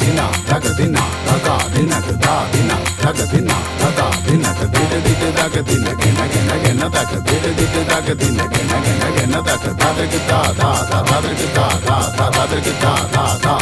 ದಿನ ಧಗ ದಿನ ಧಗ ದಿನಕ ದಾ ದಿನ ಧಗ ದಿನ ಧಗ ದಿನಕ ದಿಟ ದಿಟ ಧಗ ದಿನ ಗೆನ ಗೆನ ಗೆನ ಧಗ ದಿಟ ದಿಟ ಧಗ ದಿನ ಗೆನ ಗೆನ ಗೆನ ಧಗ ಧಾದೃಗ ದಾ ದಾ ದಾ ಧಾದೃಗ ದಾ ದಾ ದಾ ಧಾದೃಗ ದಾ ದಾ ದಾ